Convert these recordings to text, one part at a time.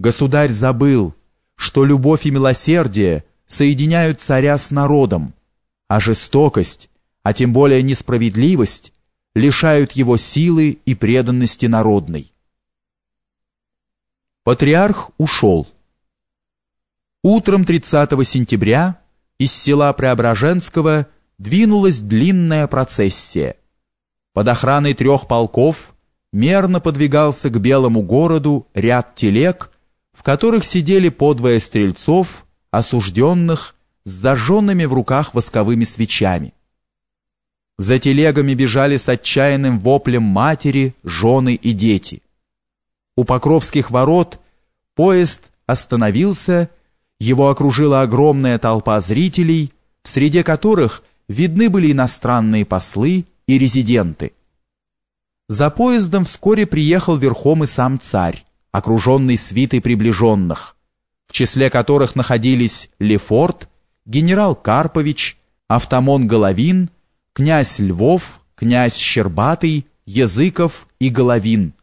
Государь забыл, что любовь и милосердие соединяют царя с народом, а жестокость, а тем более несправедливость, лишают его силы и преданности народной. Патриарх ушел. Утром 30 сентября из села Преображенского двинулась длинная процессия. Под охраной трех полков мерно подвигался к Белому городу ряд телег, в которых сидели подвое стрельцов, осужденных, с зажженными в руках восковыми свечами. За телегами бежали с отчаянным воплем матери, жены и дети. У Покровских ворот поезд остановился, его окружила огромная толпа зрителей, в среде которых видны были иностранные послы и резиденты. За поездом вскоре приехал верхом и сам царь окруженный свитой приближенных, в числе которых находились Лефорт, генерал Карпович, Автомон Головин, князь Львов, князь Щербатый, Языков и Головин.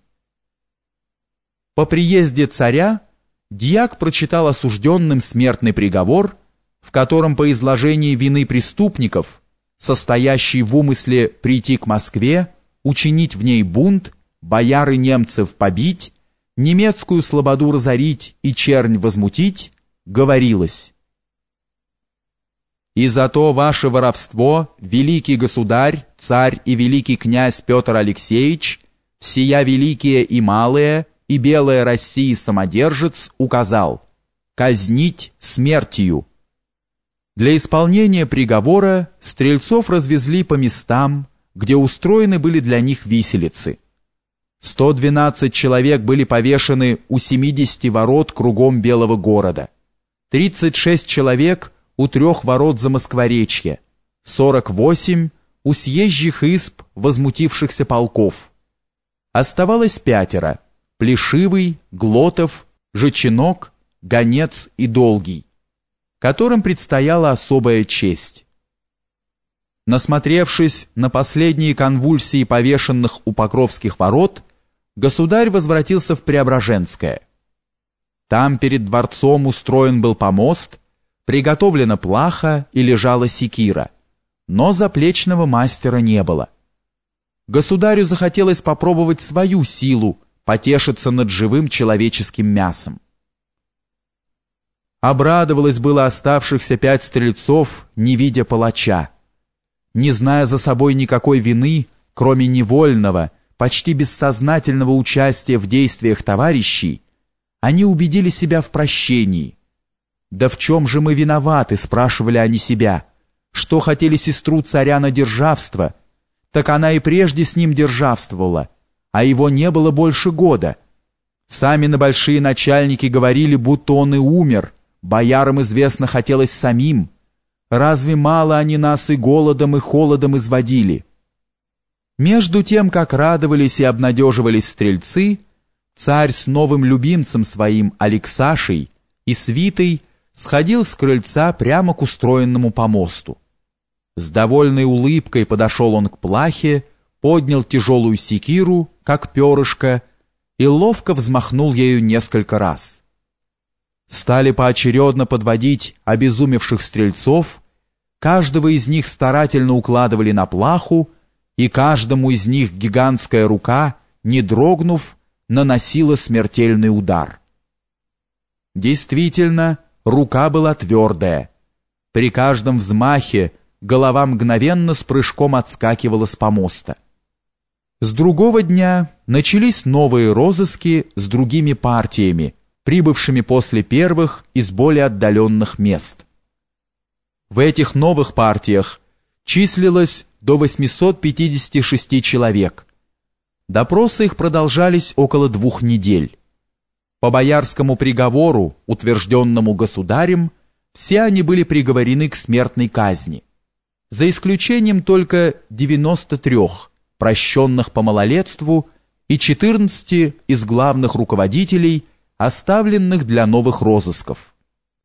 По приезде царя дьяк прочитал осужденным смертный приговор, в котором по изложении вины преступников, состоящий в умысле прийти к Москве, учинить в ней бунт, бояры немцев побить, немецкую слободу разорить и чернь возмутить, говорилось «И за то ваше воровство, великий государь, царь и великий князь Петр Алексеевич, всея великие и малые, и белая России самодержец указал казнить смертью». Для исполнения приговора стрельцов развезли по местам, где устроены были для них виселицы – 112 человек были повешены у 70 ворот кругом Белого города, 36 человек у трех ворот за Москворечье, 48 у съезжих исп возмутившихся полков. Оставалось пятеро – Плешивый, Глотов, Жеченок, Гонец и Долгий, которым предстояла особая честь. Насмотревшись на последние конвульсии повешенных у Покровских ворот, государь возвратился в Преображенское. Там перед дворцом устроен был помост, приготовлена плаха и лежала секира, но заплечного мастера не было. Государю захотелось попробовать свою силу, потешиться над живым человеческим мясом. Обрадовалось было оставшихся пять стрельцов, не видя палача. Не зная за собой никакой вины, кроме невольного, почти бессознательного участия в действиях товарищей, они убедили себя в прощении. «Да в чем же мы виноваты?» – спрашивали они себя. «Что хотели сестру царя на державство? Так она и прежде с ним державствовала, а его не было больше года. Сами на большие начальники говорили, будто он и умер, боярам известно хотелось самим. Разве мало они нас и голодом, и холодом изводили?» Между тем, как радовались и обнадеживались стрельцы, царь с новым любимцем своим Алексашей и свитой сходил с крыльца прямо к устроенному помосту. С довольной улыбкой подошел он к плахе, поднял тяжелую секиру, как перышко, и ловко взмахнул ею несколько раз. Стали поочередно подводить обезумевших стрельцов, каждого из них старательно укладывали на плаху, и каждому из них гигантская рука, не дрогнув, наносила смертельный удар. Действительно, рука была твердая. При каждом взмахе голова мгновенно с прыжком отскакивала с помоста. С другого дня начались новые розыски с другими партиями, прибывшими после первых из более отдаленных мест. В этих новых партиях числилось до 856 человек. Допросы их продолжались около двух недель. По боярскому приговору, утвержденному государем, все они были приговорены к смертной казни, за исключением только 93 прощенных по малолетству и 14 из главных руководителей, оставленных для новых розысков.